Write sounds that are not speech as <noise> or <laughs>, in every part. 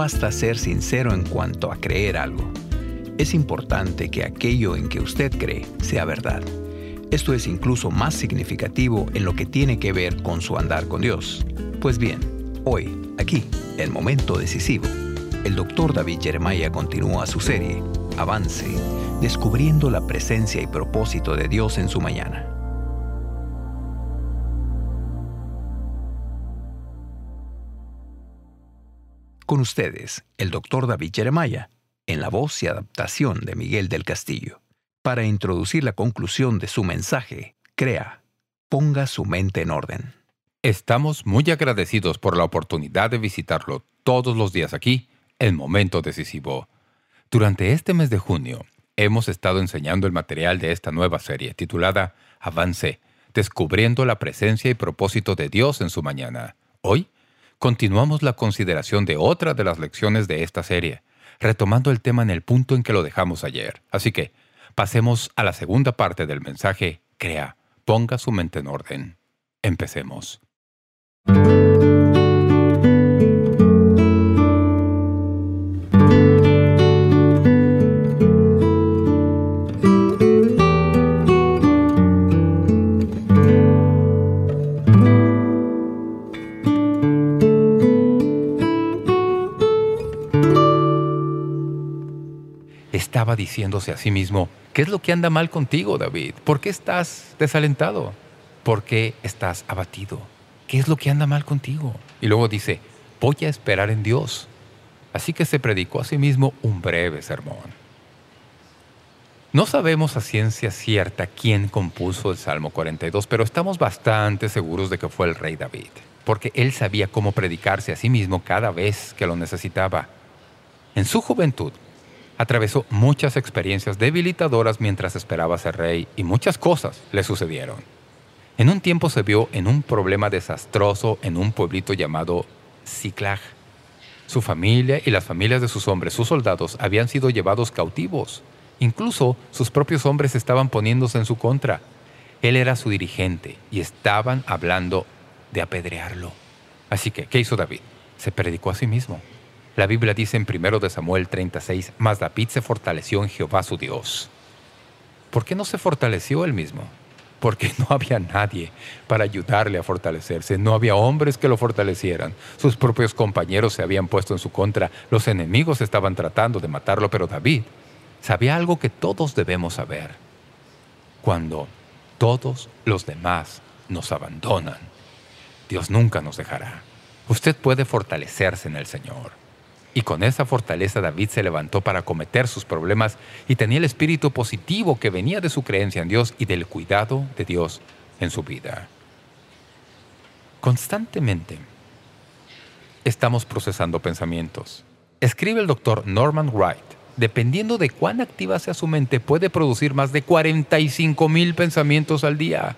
basta ser sincero en cuanto a creer algo. Es importante que aquello en que usted cree sea verdad. Esto es incluso más significativo en lo que tiene que ver con su andar con Dios. Pues bien, hoy, aquí, el momento decisivo, el doctor David Jeremiah continúa su serie, Avance, descubriendo la presencia y propósito de Dios en su mañana. Con ustedes, el doctor David Jeremiah, en la voz y adaptación de Miguel del Castillo. Para introducir la conclusión de su mensaje, crea, ponga su mente en orden. Estamos muy agradecidos por la oportunidad de visitarlo todos los días aquí, en Momento Decisivo. Durante este mes de junio, hemos estado enseñando el material de esta nueva serie, titulada Avance, descubriendo la presencia y propósito de Dios en su mañana. Hoy, continuamos la consideración de otra de las lecciones de esta serie, retomando el tema en el punto en que lo dejamos ayer. Así que, pasemos a la segunda parte del mensaje, Crea, ponga su mente en orden. Empecemos. Estaba diciéndose a sí mismo, ¿qué es lo que anda mal contigo, David? ¿Por qué estás desalentado? ¿Por qué estás abatido? ¿Qué es lo que anda mal contigo? Y luego dice, voy a esperar en Dios. Así que se predicó a sí mismo un breve sermón. No sabemos a ciencia cierta quién compuso el Salmo 42, pero estamos bastante seguros de que fue el rey David, porque él sabía cómo predicarse a sí mismo cada vez que lo necesitaba. En su juventud, atravesó muchas experiencias debilitadoras mientras esperaba ser rey y muchas cosas le sucedieron. En un tiempo se vio en un problema desastroso en un pueblito llamado Ciclag. Su familia y las familias de sus hombres, sus soldados, habían sido llevados cautivos. Incluso sus propios hombres estaban poniéndose en su contra. Él era su dirigente y estaban hablando de apedrearlo. Así que, ¿qué hizo David? Se predicó a sí mismo. La Biblia dice en 1 de Samuel 36, «Mas David se fortaleció en Jehová su Dios». ¿Por qué no se fortaleció él mismo? Porque no había nadie para ayudarle a fortalecerse. No había hombres que lo fortalecieran. Sus propios compañeros se habían puesto en su contra. Los enemigos estaban tratando de matarlo, pero David sabía algo que todos debemos saber. Cuando todos los demás nos abandonan, Dios nunca nos dejará. Usted puede fortalecerse en el Señor. Y con esa fortaleza David se levantó para acometer sus problemas y tenía el espíritu positivo que venía de su creencia en Dios y del cuidado de Dios en su vida. Constantemente estamos procesando pensamientos. Escribe el doctor Norman Wright, dependiendo de cuán activa sea su mente, puede producir más de 45 mil pensamientos al día.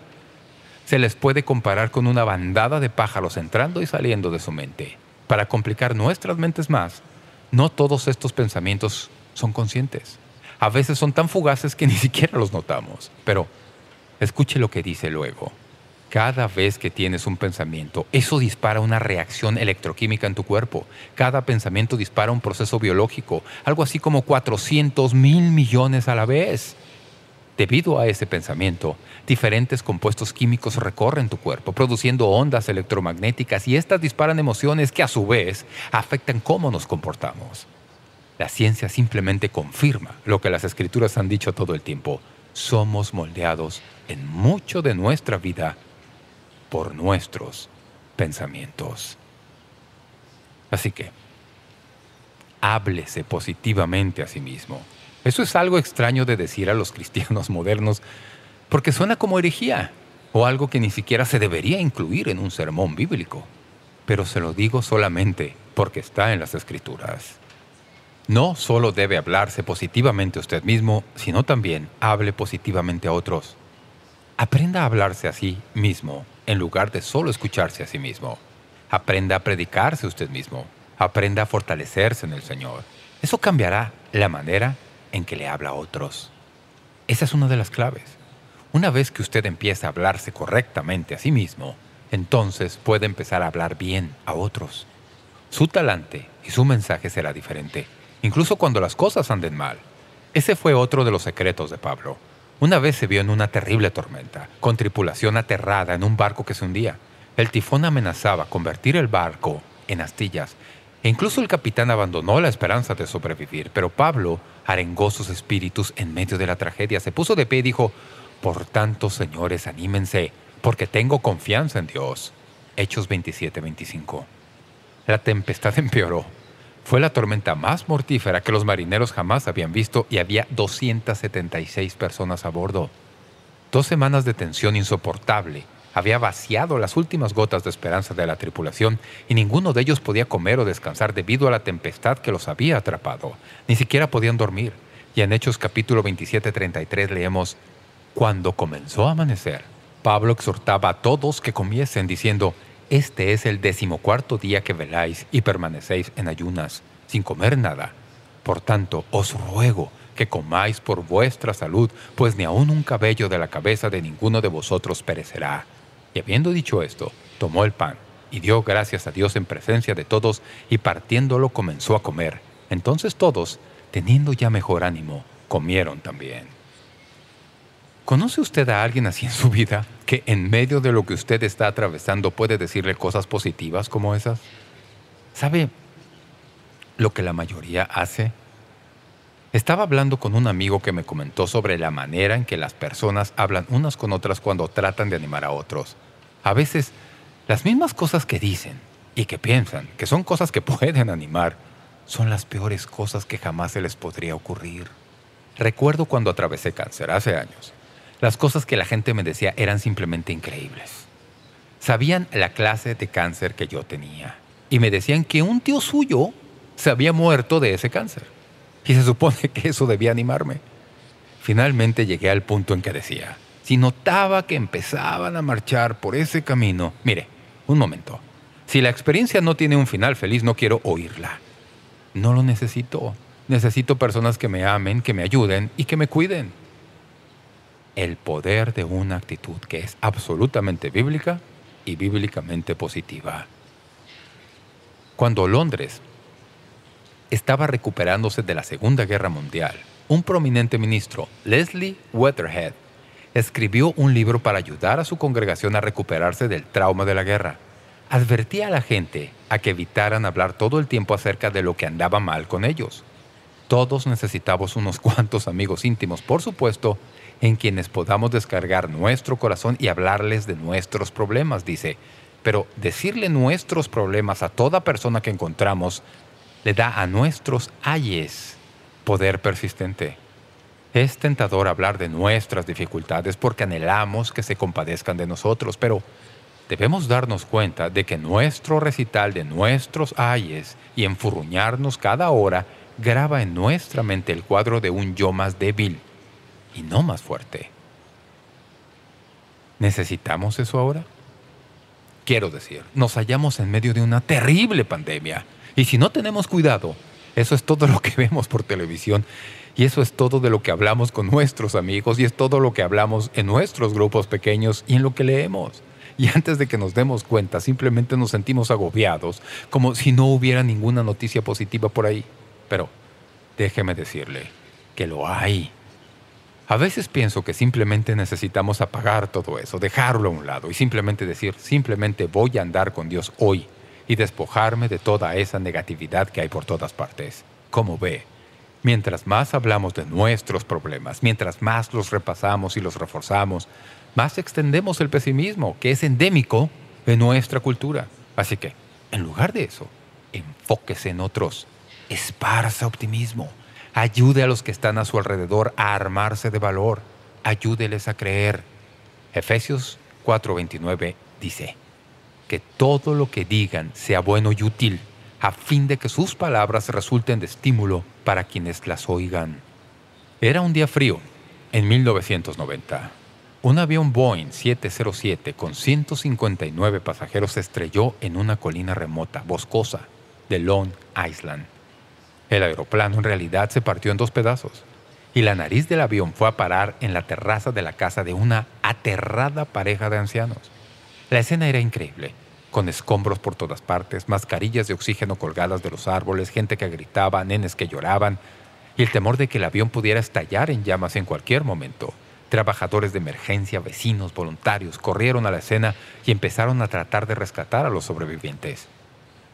Se les puede comparar con una bandada de pájaros entrando y saliendo de su mente para complicar nuestras mentes más, no todos estos pensamientos son conscientes. A veces son tan fugaces que ni <laughs> siquiera los notamos. Pero escuche lo que dice luego. Cada vez que tienes un pensamiento, eso dispara una reacción electroquímica en tu cuerpo. Cada pensamiento dispara un proceso biológico, algo así como 400 mil millones a la vez. Debido a ese pensamiento, diferentes compuestos químicos recorren tu cuerpo, produciendo ondas electromagnéticas y estas disparan emociones que a su vez afectan cómo nos comportamos. La ciencia simplemente confirma lo que las escrituras han dicho todo el tiempo. Somos moldeados en mucho de nuestra vida por nuestros pensamientos. Así que, háblese positivamente a sí mismo. Eso es algo extraño de decir a los cristianos modernos porque suena como herejía o algo que ni siquiera se debería incluir en un sermón bíblico. Pero se lo digo solamente porque está en las Escrituras. No solo debe hablarse positivamente usted mismo, sino también hable positivamente a otros. Aprenda a hablarse a sí mismo en lugar de solo escucharse a sí mismo. Aprenda a predicarse usted mismo. Aprenda a fortalecerse en el Señor. Eso cambiará la manera en que le habla a otros. Esa es una de las claves. Una vez que usted empieza a hablarse correctamente a sí mismo, entonces puede empezar a hablar bien a otros. Su talante y su mensaje será diferente, incluso cuando las cosas anden mal. Ese fue otro de los secretos de Pablo. Una vez se vio en una terrible tormenta, con tripulación aterrada en un barco que se hundía. El tifón amenazaba convertir el barco en astillas, e incluso el capitán abandonó la esperanza de sobrevivir. Pero Pablo arengó sus espíritus en medio de la tragedia. Se puso de pie y dijo, «Por tanto, señores, anímense, porque tengo confianza en Dios». Hechos 27-25. La tempestad <laughs> empeoró. Fue la tormenta más mortífera que los marineros jamás habían visto y había 276 personas a bordo. Dos semanas de tensión insoportable había vaciado las últimas gotas de esperanza de la tripulación y ninguno de ellos podía comer o descansar debido a la tempestad que los había atrapado. Ni siquiera podían dormir. Y en Hechos capítulo 27-33 leemos, Cuando comenzó a amanecer, Pablo exhortaba a todos que comiesen diciendo, Este es el decimocuarto día que veláis y permanecéis en ayunas, sin comer nada. Por tanto, os ruego que comáis por vuestra salud, pues ni aun un cabello de la cabeza de ninguno de vosotros perecerá. Y habiendo dicho esto, tomó el pan y dio gracias a Dios en presencia de todos y partiéndolo comenzó a comer. Entonces todos, teniendo ya mejor ánimo, comieron también. ¿Conoce usted a alguien así en su vida que en medio de lo que usted está atravesando puede decirle cosas positivas como esas? ¿Sabe lo que la mayoría hace? Estaba hablando con un amigo que me comentó sobre la manera en que las personas hablan unas con otras cuando tratan de animar a otros. A veces, las mismas cosas que dicen y que piensan que son cosas que <laughs> pueden animar, son las peores cosas que jamás se les podría ocurrir. Recuerdo cuando atravesé cáncer hace años. Las cosas que la gente me decía eran simplemente increíbles. Sabían la clase de cáncer que yo tenía y me decían que un tío suyo se había muerto de ese cáncer. Y se supone que eso debía animarme. Finalmente llegué al punto en que decía, si notaba que empezaban a marchar por ese camino, mire, un momento, si la experiencia no tiene un final feliz, no quiero oírla. No lo necesito. Necesito personas que me amen, que me ayuden y que me cuiden. El poder de una actitud que es absolutamente bíblica y bíblicamente positiva. Cuando Londres estaba recuperándose de la Segunda Guerra Mundial, un prominente ministro, Leslie Weatherhead, escribió un libro para ayudar a su congregación a recuperarse del trauma de la guerra. Advertía a la gente a que evitaran hablar todo el tiempo acerca de lo que andaba mal con ellos. Todos necesitamos unos <laughs> cuantos amigos íntimos, por supuesto, en quienes podamos descargar nuestro corazón y hablarles de nuestros problemas, dice. Pero decirle nuestros problemas a toda persona que encontramos le da a nuestros ayes poder persistente. Es tentador hablar de nuestras dificultades porque anhelamos que se compadezcan de nosotros, pero debemos darnos cuenta de que nuestro recital de nuestros ayes y enfurruñarnos cada hora graba en nuestra mente el cuadro de un yo más débil y no más fuerte. ¿Necesitamos eso ahora? Quiero decir, nos hallamos en medio de una terrible pandemia y si no tenemos cuidado, eso es todo lo que vemos por televisión y eso es todo de lo que hablamos con nuestros amigos y es todo lo que hablamos en nuestros grupos pequeños y en lo que leemos. Y antes de que nos demos cuenta, simplemente nos sentimos agobiados, como si no hubiera ninguna noticia positiva por ahí. Pero déjeme decirle que lo hay. A veces pienso que simplemente necesitamos apagar todo eso, dejarlo a un lado y simplemente decir, simplemente voy a andar con Dios hoy y despojarme de toda esa negatividad que hay por todas partes. Como ve, mientras más hablamos de nuestros problemas, mientras más los repasamos y los reforzamos, más extendemos el pesimismo, que es endémico en nuestra cultura. Así que, en lugar de eso, enfóquese en otros. Esparza optimismo. Ayude a los que están a su alrededor a armarse de valor. Ayúdeles a creer. Efesios 4.29 dice, que todo lo que digan sea bueno y útil, a fin de que sus palabras resulten de estímulo para quienes las oigan. Era un día frío, en 1990. Un avión Boeing 707 con 159 pasajeros estrelló en una colina remota, boscosa, de Long Island. El aeroplano en realidad se partió en dos pedazos y la nariz del avión fue a parar en la terraza de la casa de una aterrada pareja de ancianos. La escena era increíble. Con escombros por todas partes, mascarillas de oxígeno colgadas de los árboles, gente que gritaba, nenes que lloraban, y el temor de que el avión pudiera estallar en llamas en cualquier momento. Trabajadores de emergencia, vecinos, voluntarios, corrieron a la escena y empezaron a tratar de rescatar a los sobrevivientes.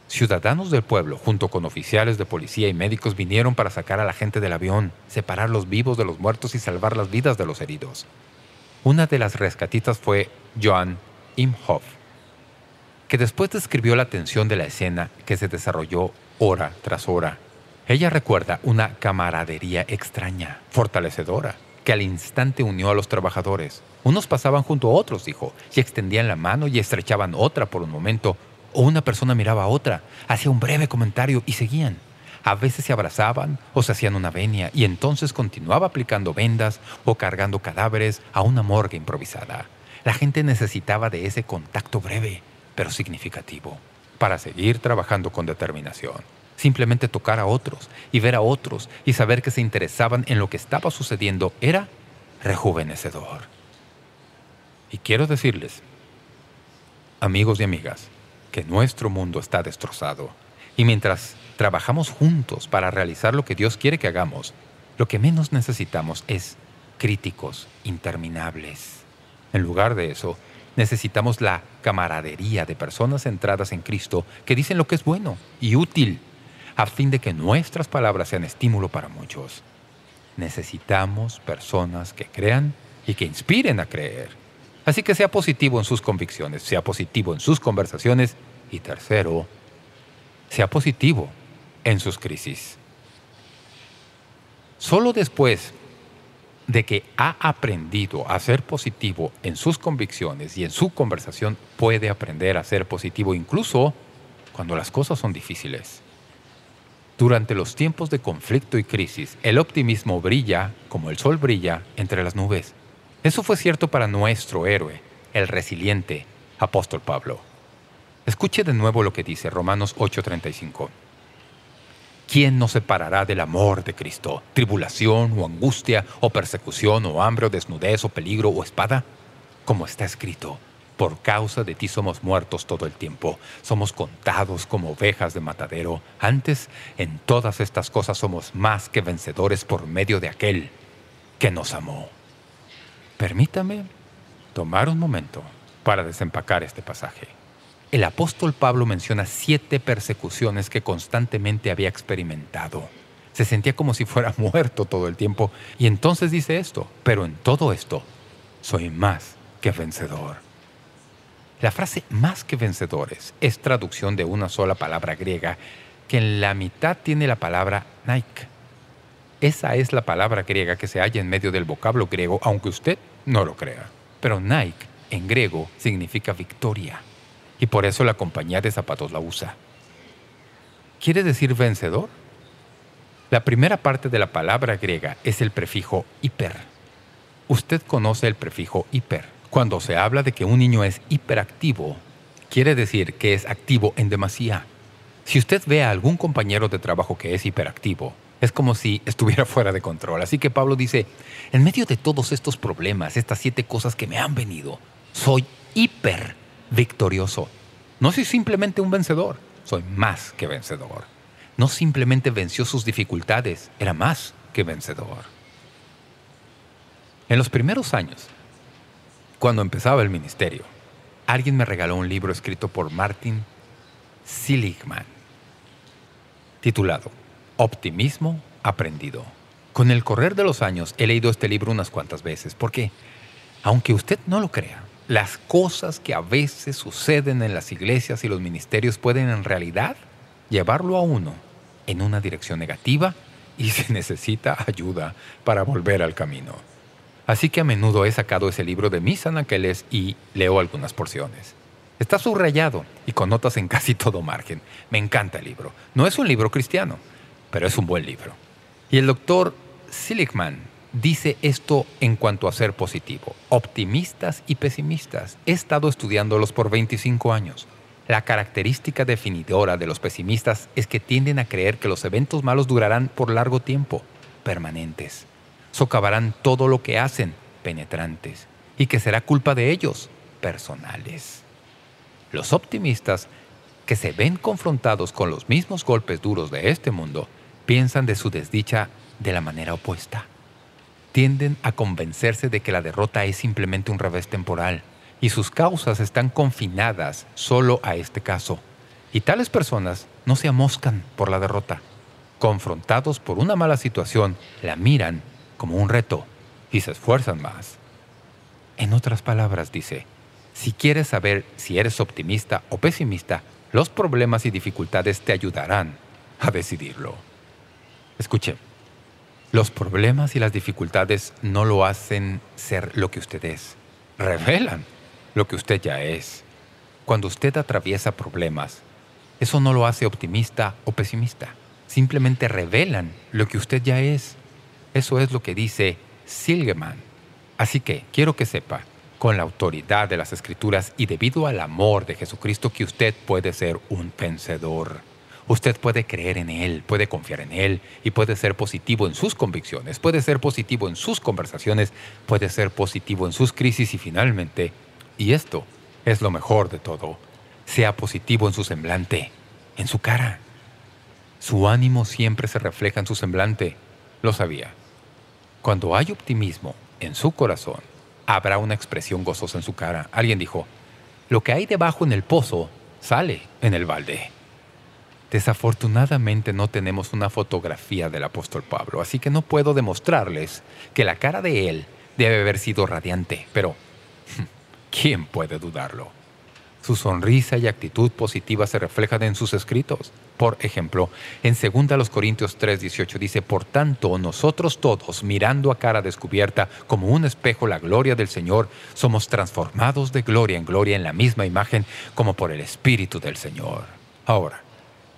Ciudadanos del pueblo, junto con oficiales de policía y médicos, vinieron para sacar a la gente del avión, separar los vivos de los muertos y salvar las vidas de los heridos. Una de las rescatistas fue Joan Imhoff, que después describió la tensión de la escena que se desarrolló hora tras hora. Ella recuerda una camaradería extraña, fortalecedora, que al instante unió a los trabajadores. Unos pasaban junto a otros, dijo, y extendían la mano y estrechaban otra por un momento, o una persona miraba a otra, hacía un breve comentario y seguían. A veces se abrazaban o se hacían una venia y entonces continuaba aplicando vendas o cargando cadáveres a una morgue improvisada. La gente necesitaba de ese contacto breve, pero significativo, para seguir trabajando con determinación. Simplemente tocar a otros y ver a otros y saber que se interesaban en lo que estaba sucediendo era rejuvenecedor. Y quiero decirles, amigos y amigas, que nuestro mundo está destrozado. Y mientras trabajamos juntos para realizar lo que Dios quiere que hagamos, lo que menos necesitamos es críticos interminables. En lugar de eso, necesitamos la camaradería de personas centradas en Cristo que dicen lo que es bueno y útil a fin de que nuestras palabras sean estímulo para muchos. Necesitamos personas que crean y que inspiren a creer. Así que sea positivo en sus convicciones, sea positivo en sus conversaciones y tercero, sea positivo en sus crisis. Solo después de que ha aprendido a ser positivo en sus convicciones y en su conversación, puede aprender a ser positivo incluso cuando las cosas son difíciles. Durante los tiempos de conflicto y crisis, el optimismo brilla como el sol brilla entre las nubes. Eso fue cierto para nuestro héroe, el resiliente apóstol Pablo. Escuche de nuevo lo que dice Romanos 8:35. ¿Quién nos separará del amor de Cristo? ¿Tribulación o angustia o persecución o hambre o desnudez o peligro o espada? Como está escrito, por causa de ti somos muertos todo el tiempo. Somos contados como ovejas de matadero. Antes, en todas estas cosas somos más que vencedores por medio de aquel que nos amó. Permítame tomar un momento para desempacar este pasaje. El apóstol Pablo menciona siete persecuciones que constantemente había experimentado. Se sentía como si fuera <laughs> muerto todo el tiempo. Y entonces dice esto, pero en todo esto soy más que vencedor. La frase más que vencedores es traducción de una sola palabra griega que en la mitad tiene la palabra Nike. Esa es la palabra griega que se halla en medio del vocablo griego, aunque usted no lo crea. Pero Nike, en griego, significa victoria. Y por eso la compañía de zapatos la usa. ¿Quiere decir vencedor? La primera parte de la palabra griega es el prefijo hiper. Usted conoce el prefijo hiper. Cuando se habla de que un niño es hiperactivo, quiere decir que es activo en demasía. Si usted ve a algún compañero de trabajo que es hiperactivo, es como si estuviera <laughs> fuera de control. Así que Pablo dice, en medio de todos estos problemas, estas siete cosas que me han venido, soy hiper victorioso. No soy simplemente un vencedor, soy más que vencedor. No simplemente venció sus dificultades, era más que vencedor. En los primeros años, cuando empezaba el ministerio, alguien me regaló un libro escrito por Martin Seligman, titulado Optimismo aprendido. Con el correr de los años he leído este libro unas cuantas veces, porque, aunque usted no lo crea, las cosas que a veces suceden en las iglesias y los ministerios pueden en realidad llevarlo a uno en una dirección negativa y se <laughs> necesita ayuda para volver al camino. Así que a menudo he sacado ese libro de mis anaqueles y leo algunas porciones. Está subrayado y con notas en casi todo margen. Me encanta el libro. No es un libro cristiano, pero es un buen libro. Y el doctor Seligman dice esto en cuanto a ser positivo. Optimistas y pesimistas. He estado estudiándolos por 25 años. La característica definidora de los pesimistas es que tienden a creer que los eventos malos durarán por largo tiempo, permanentes socavarán todo lo que hacen, penetrantes, y que será culpa de ellos, personales. Los optimistas, que se ven confrontados con los mismos golpes duros de este mundo, piensan de su desdicha de la manera opuesta. Tienden a convencerse de que la derrota es simplemente un revés temporal y sus causas están confinadas solo a este caso. Y tales personas no se amoscan por la derrota. Confrontados por una mala situación, la miran como un reto y se esfuerzan más. En otras palabras, dice, si quieres saber si eres optimista o pesimista, los problemas y dificultades te ayudarán a decidirlo. Escuche, los problemas y las dificultades no lo hacen ser lo que usted es. Revelan lo que usted ya es. Cuando usted atraviesa problemas, eso no lo hace optimista o pesimista. Simplemente revelan lo que usted ya es. Eso es lo que dice Silgeman. Así que quiero que sepa, con la autoridad de las Escrituras y debido al amor de Jesucristo, que usted puede ser un vencedor. Usted puede creer en Él, puede confiar en Él y puede ser positivo en sus convicciones, puede ser positivo en sus conversaciones, puede ser positivo en sus crisis y finalmente, y esto es lo mejor de todo, sea positivo en su semblante, en su cara. Su ánimo siempre se refleja en su semblante. Lo sabía. Cuando hay optimismo, en su corazón, habrá una expresión gozosa en su cara. Alguien dijo, lo que hay debajo en el pozo sale en el balde. Desafortunadamente no tenemos una fotografía del apóstol Pablo, así que no puedo demostrarles que la cara de él debe haber sido radiante, pero ¿quién puede dudarlo? Su sonrisa y actitud positiva se reflejan en sus escritos. Por ejemplo, en 2 Corintios 3.18 dice, Por tanto, nosotros todos, mirando a cara descubierta como un espejo la gloria del Señor, somos transformados de gloria en gloria en la misma imagen como por el Espíritu del Señor. Ahora,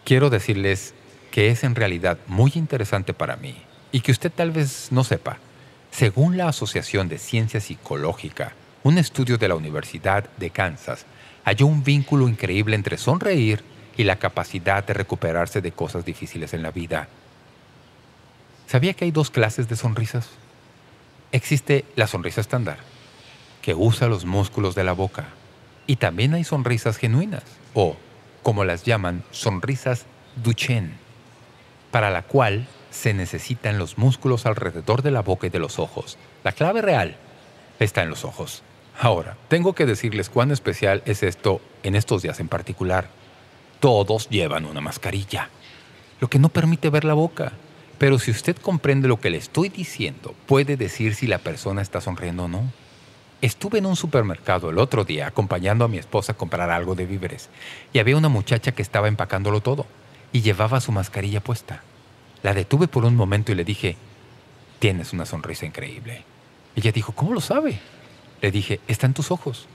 quiero decirles que es en realidad muy interesante para mí y que usted tal vez no sepa. Según la Asociación de Ciencia Psicológica, un estudio de la Universidad de Kansas halló un vínculo increíble entre sonreír y la capacidad de recuperarse de cosas difíciles en la vida. ¿Sabía que hay dos clases de sonrisas? Existe la sonrisa estándar, que usa los músculos de la boca, y también hay sonrisas genuinas, o, como las llaman, sonrisas Duchenne, para la cual se necesitan los músculos alrededor de la boca y de los ojos. La clave real está en los ojos. Ahora, tengo que decirles cuán especial es esto en estos días en particular. Todos llevan una mascarilla, lo que no permite ver la boca. Pero si usted comprende lo que le estoy diciendo, puede decir si la persona está sonriendo o no. Estuve en un supermercado el otro día acompañando a mi esposa a comprar algo de víveres y había una muchacha que estaba empacándolo todo y llevaba su mascarilla puesta. La detuve por un momento y le dije, «Tienes una sonrisa increíble». Ella dijo, «¿Cómo lo sabe?» Le dije, está en tus ojos.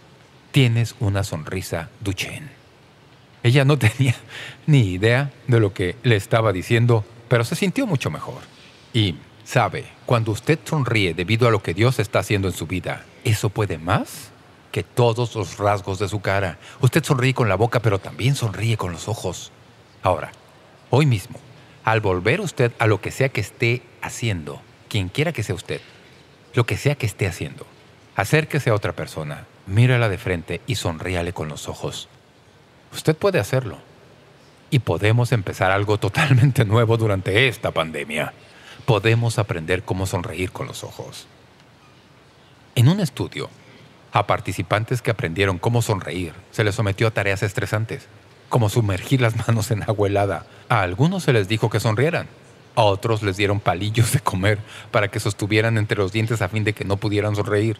Tienes una sonrisa Duchenne. Ella no <laughs> tenía ni idea de lo que le estaba diciendo, pero se sintió mucho mejor. Y, sabe, cuando usted sonríe debido a lo que Dios está haciendo en su vida, eso puede más que todos los rasgos de su cara. Usted sonríe con la boca, pero también sonríe con los ojos. Ahora, hoy mismo, al volver usted a lo que sea que esté haciendo, quien quiera que sea usted, lo que sea que esté haciendo, Acérquese a otra persona, mírala de frente y sonríale con los ojos. Usted puede hacerlo. Y podemos empezar algo <laughs> totalmente nuevo durante esta pandemia. Podemos aprender cómo sonreír con los ojos. En un estudio, a participantes que aprendieron cómo sonreír se les sometió a tareas estresantes, como sumergir las <laughs> manos en agua helada. A algunos se les dijo que sonrieran. A otros les dieron palillos de comer para que sostuvieran entre los dientes a fin de que no pudieran sonreír.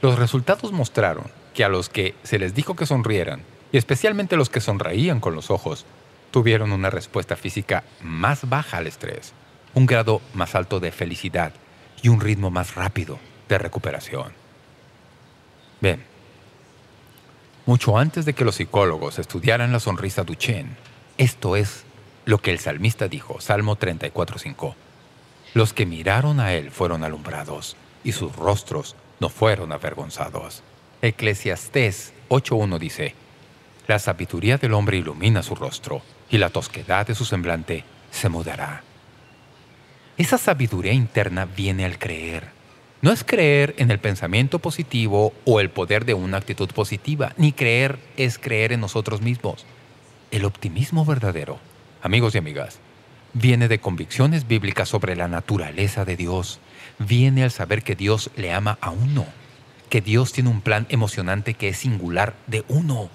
Los resultados mostraron que a los que se les dijo que sonrieran, y especialmente los que sonreían con los ojos, tuvieron una respuesta física más baja al estrés, un grado más alto de felicidad y un ritmo más rápido de recuperación. Bien, mucho antes de que los psicólogos estudiaran la sonrisa Duchenne, esto es lo que el salmista dijo, Salmo 34.5. Los que miraron a él fueron alumbrados, y sus rostros no fueron avergonzados. Eclesiastés 8.1 dice, La sabiduría del hombre ilumina su rostro, y la tosquedad de su semblante se mudará. Esa sabiduría interna viene al creer. No es creer en el pensamiento positivo o el poder de una actitud positiva, ni creer es creer en nosotros mismos. El optimismo verdadero, amigos y amigas, viene de convicciones bíblicas sobre la naturaleza de Dios. Viene al saber que Dios le ama a uno, que Dios tiene un plan emocionante que es singular de uno.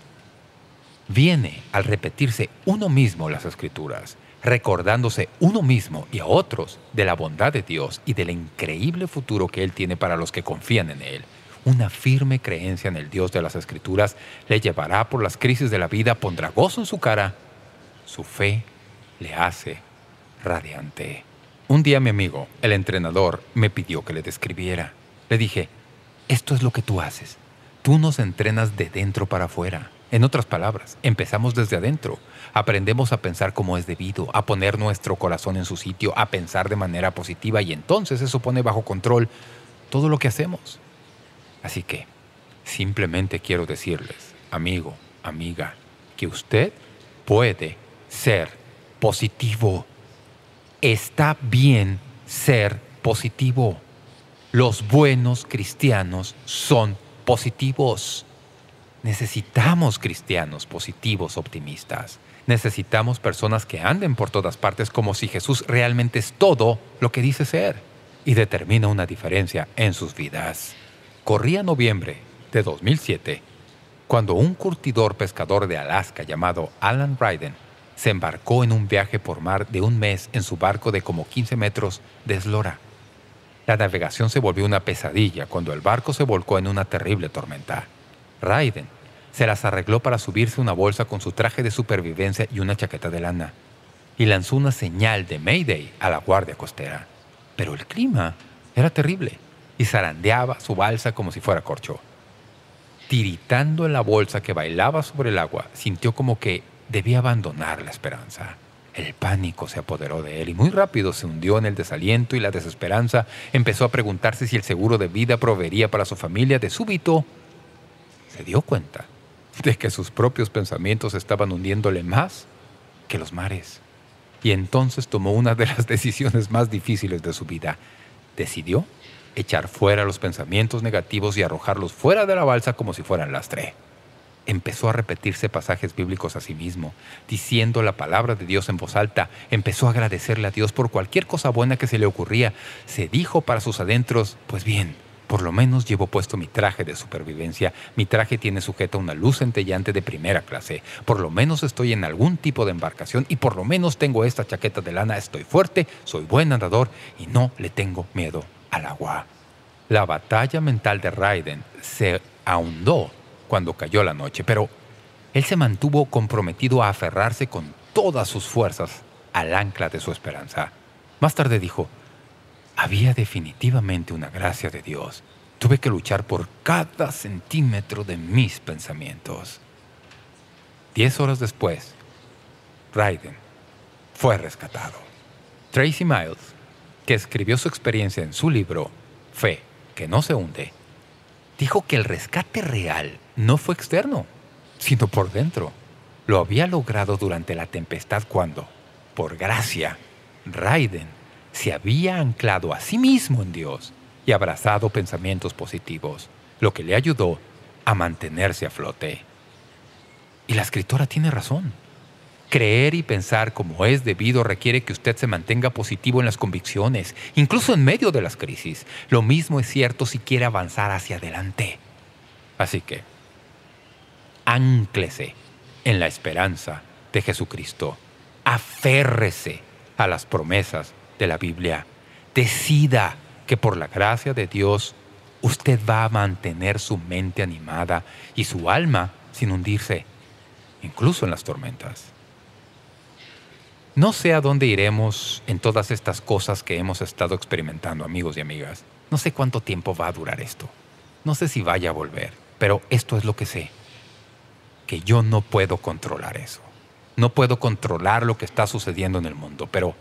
Viene al repetirse uno mismo las Escrituras, recordándose uno mismo y a otros de la bondad de Dios y del increíble futuro que Él tiene para los que confían en Él. Una firme creencia en el Dios de las Escrituras le llevará por las crisis de la vida, pondrá gozo en su cara. Su fe le hace radiante. Un día mi amigo, el entrenador, me pidió que le describiera. Le dije, esto es lo que tú haces. Tú nos entrenas de dentro para afuera. En otras palabras, empezamos desde adentro. Aprendemos a pensar como es debido, a poner nuestro corazón en su sitio, a pensar de manera positiva y entonces eso pone bajo control todo lo que hacemos. Así que, simplemente quiero decirles, amigo, amiga, que usted puede ser positivo. Está bien ser positivo. Los buenos cristianos son positivos. Necesitamos cristianos positivos, optimistas. Necesitamos personas que anden por todas partes como si Jesús realmente es todo lo que dice ser y determina una diferencia en sus vidas. Corría noviembre de 2007 cuando un curtidor pescador de Alaska llamado Alan Ryden se embarcó en un viaje por mar de un mes en su barco de como 15 metros de eslora. La navegación se volvió una pesadilla cuando el barco se volcó en una terrible tormenta. Raiden se las arregló para subirse una bolsa con su traje de supervivencia y una chaqueta de lana, y lanzó una señal de Mayday a la guardia costera. Pero el clima era terrible, y zarandeaba su balsa como si fuera corcho. Tiritando en la bolsa que bailaba sobre el agua, sintió como que debía abandonar la esperanza. El pánico se apoderó de él y muy rápido se hundió en el desaliento y la desesperanza. Empezó a preguntarse si el seguro de vida proveería para su familia. De súbito, se dio cuenta de que sus propios pensamientos estaban hundiéndole más que los mares. Y entonces tomó una de las <laughs> decisiones más difíciles de su vida. Decidió echar fuera los pensamientos negativos y arrojarlos fuera de la balsa como si fueran lastre. Empezó a repetirse pasajes bíblicos a sí mismo, diciendo la palabra de Dios en voz alta. Empezó a agradecerle a Dios por cualquier cosa buena que se le ocurría. Se dijo para sus adentros, pues bien, por lo menos llevo puesto mi traje de supervivencia. Mi traje tiene sujeta una luz centellante de primera clase. Por lo menos estoy en algún tipo de embarcación y por lo menos tengo esta chaqueta de lana. Estoy fuerte, soy buen nadador y no le tengo miedo al agua. La batalla mental de Raiden se ahondó cuando cayó la noche, pero él se mantuvo comprometido a aferrarse con todas sus fuerzas al ancla de su esperanza. Más tarde dijo, había definitivamente una gracia de Dios. Tuve que luchar por cada centímetro de mis pensamientos. Diez horas después, Raiden fue rescatado. Tracy Miles, que escribió su experiencia en su libro Fe, que no se hunde, dijo que el rescate real no fue externo, sino por dentro. Lo había logrado durante la tempestad cuando, por gracia, Raiden se había anclado a sí mismo en Dios y abrazado pensamientos positivos, lo que le ayudó a mantenerse a flote. Y la escritora tiene razón. Creer y pensar como es debido requiere que usted se mantenga positivo en las convicciones, incluso en medio de las crisis. Lo mismo es cierto si quiere avanzar hacia adelante. Así que, ánclese en la esperanza de Jesucristo. Aférrese a las promesas de la Biblia. Decida que por la gracia de Dios usted va a mantener su mente animada y su alma sin hundirse, incluso en las tormentas. No sé a dónde iremos en todas estas cosas que hemos estado experimentando, amigos y amigas. No sé cuánto tiempo va a durar esto. No sé si vaya a volver, pero esto es lo que sé. Que yo no puedo controlar eso. No puedo controlar lo que está sucediendo en el mundo, pero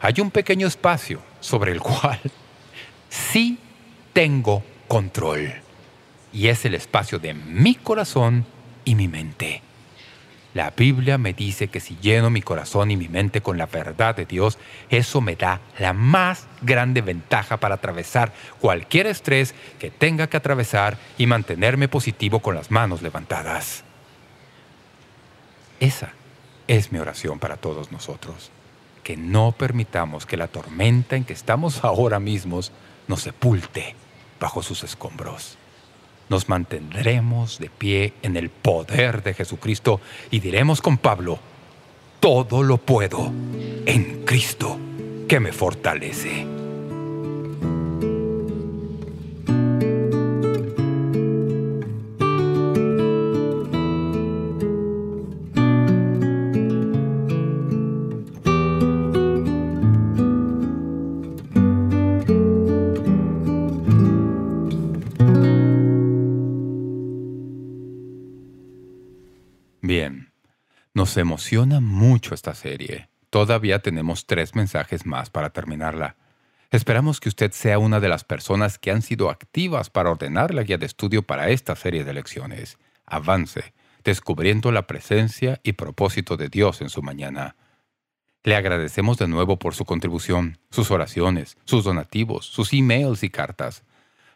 hay un pequeño espacio sobre el cual sí tengo control. Y es el espacio de mi corazón y mi mente. La Biblia me dice que si lleno mi corazón y mi mente con la verdad de Dios, eso me da la más grande ventaja para atravesar cualquier estrés que tenga que atravesar y mantenerme positivo con las manos levantadas. Esa es mi oración para todos nosotros. Que no permitamos que la tormenta en que estamos <laughs> ahora mismos nos sepulte bajo sus escombros nos mantendremos de pie en el poder de Jesucristo y diremos con Pablo, todo lo puedo en Cristo que me fortalece. Nos emociona mucho esta serie. Todavía tenemos tres mensajes más para terminarla. Esperamos que usted sea una de las personas que han sido activas para ordenar la guía de estudio para esta serie de lecciones. Avance, descubriendo la presencia y propósito de Dios en su mañana. Le agradecemos de nuevo por su contribución, sus oraciones, sus donativos, sus emails y cartas.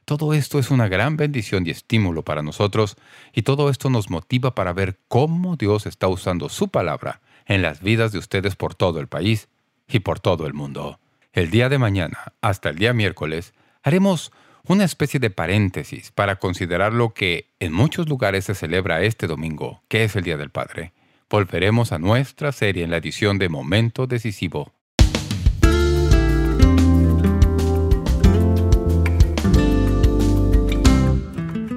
Todo esto es una gran bendición y estímulo para nosotros y todo esto nos motiva para ver cómo Dios está usando su palabra en las vidas de ustedes por todo el país y por todo el mundo. El día de mañana, hasta el día miércoles, haremos una especie de paréntesis para considerar lo que en muchos lugares se celebra este domingo, que es el Día del Padre. Volveremos a nuestra serie en la edición de Momento Decisivo